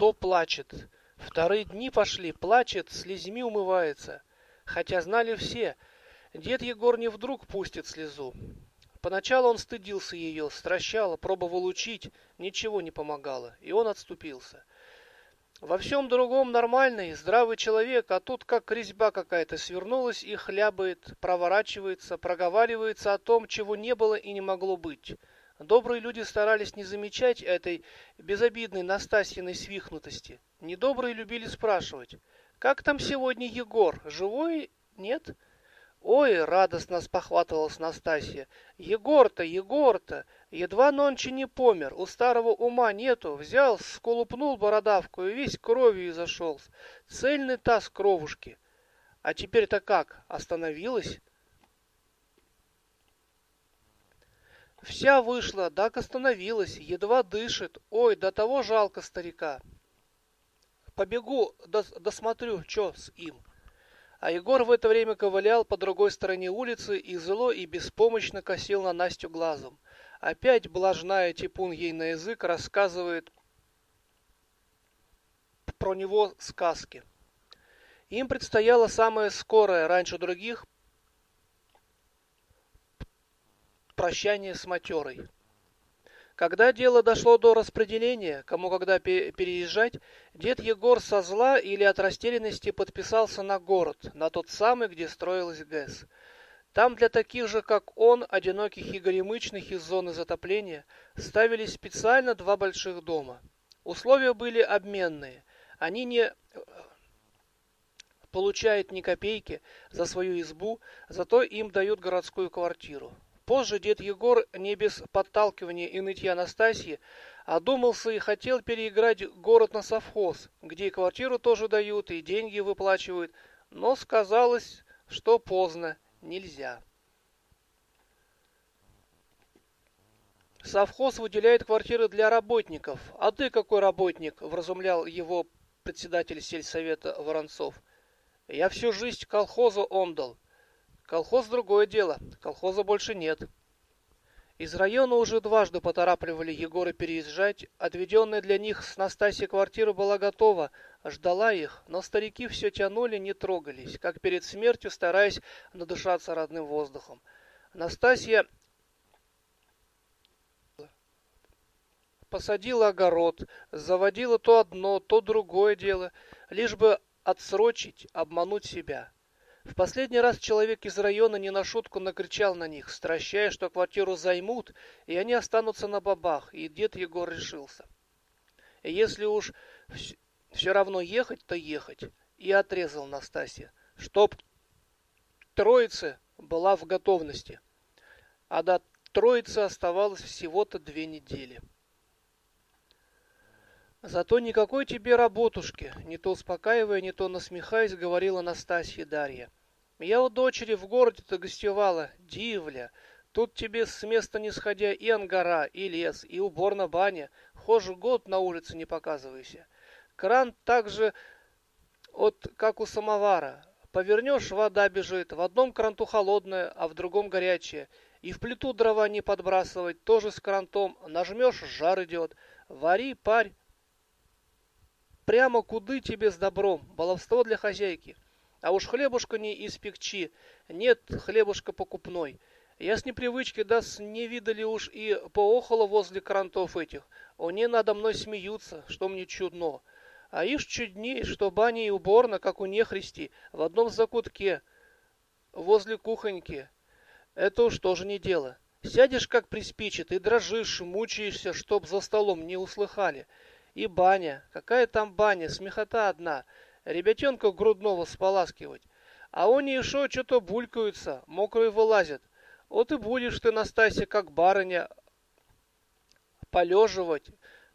то плачет. Вторые дни пошли, плачет, слезьми умывается. Хотя знали все, дед Егор не вдруг пустит слезу. Поначалу он стыдился ее, стращал, пробовал учить, ничего не помогало, и он отступился. Во всем другом нормальный, здравый человек, а тут как резьба какая-то свернулась и хлябает, проворачивается, проговаривается о том, чего не было и не могло быть. Добрые люди старались не замечать этой безобидной Настасьиной свихнутости. Недобрые любили спрашивать, «Как там сегодня Егор? Живой? Нет?» «Ой!» — радостно спохватывалась Настасья. «Егор-то, Егор-то! Едва нонче не помер, у старого ума нету. Взял, сколупнул бородавку и весь кровью и. Цельный таз кровушки. А теперь-то как? Остановилась?» Вся вышла, так остановилась, едва дышит. Ой, до того жалко старика. Побегу, досмотрю, что с им. А Егор в это время ковылял по другой стороне улицы и зло и беспомощно косил на Настю глазом. Опять блажная типун ей на язык рассказывает про него сказки. Им предстояло самое скорое, раньше других, прощание с матерой. Когда дело дошло до распределения, кому когда переезжать, дед Егор со зла или от растерянности подписался на город, на тот самый, где строилась ГЭС. Там для таких же, как он, одиноких и горемычных из зоны затопления, ставились специально два больших дома. Условия были обменные. Они не получают ни копейки за свою избу, зато им дают городскую квартиру. Позже дед Егор, не без подталкивания и нытья Анастасии, одумался и хотел переиграть город на совхоз, где и квартиру тоже дают, и деньги выплачивают, но сказалось, что поздно, нельзя. Совхоз выделяет квартиры для работников. А ты какой работник? Вразумлял его председатель сельсовета Воронцов. Я всю жизнь колхозу отдал. Колхоз другое дело. Колхоза больше нет. Из района уже дважды поторапливали Егора переезжать. Отведенная для них с Настасьей квартира была готова, ждала их, но старики все тянули, не трогались, как перед смертью, стараясь надышаться родным воздухом. Настасья посадила огород, заводила то одно, то другое дело, лишь бы отсрочить, обмануть себя. В последний раз человек из района не на шутку накричал на них, стращая, что квартиру займут, и они останутся на бабах, и дед Егор решился. Если уж все равно ехать, то ехать. И отрезал Настасья, чтоб троица была в готовности. А до троицы оставалось всего-то две недели. Зато никакой тебе работушки, не то успокаивая, не то насмехаясь, говорила Настасья Дарья. Я у дочери в городе-то гостевала, дивля. Тут тебе с места не сходя и ангара, и лес, и уборная баня. Хоже год на улице не показывайся. Кран также от как у самовара. Повернешь, вода бежит. В одном кранту холодная, а в другом горячая. И в плиту дрова не подбрасывать, тоже с крантом. Нажмешь, жар идет. Вари, парь, Прямо куды тебе с добром, баловство для хозяйки. А уж хлебушка не испекчи, нет хлебушка покупной. Я с непривычки, да с не видали уж и поохоло возле крантов этих. Они надо мной смеются, что мне чудно. А ишь чудней, что баня и уборна, как у нехристи, в одном закутке, возле кухоньки. Это уж тоже не дело. Сядешь, как приспичит, и дрожишь, мучаешься, чтоб за столом не услыхали. И баня. Какая там баня? Смехота одна. Ребятенка грудного споласкивать. А они еще что-то булькаются, мокрые вылазят. Вот и будешь ты, Настасья, как барыня, полеживать.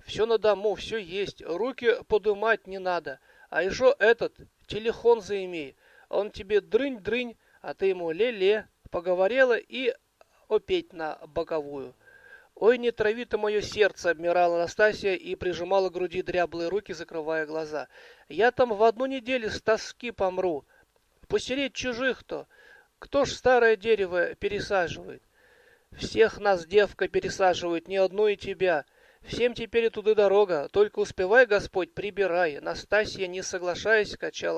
Все на дому, все есть. Руки подымать не надо. А еще этот, телефон заимей. Он тебе дрынь-дрынь, а ты ему ле-ле. Поговорила и опять на боковую. «Ой, не трави ты мое сердце!» — обмирала Анастасия и прижимала к груди дряблые руки, закрывая глаза. «Я там в одну неделю с тоски помру. Посереть чужих-то! Кто ж старое дерево пересаживает? Всех нас девка пересаживает, ни одну и тебя. Всем теперь и туда дорога, только успевай, Господь, прибирай. Настасья, не соглашаясь, качала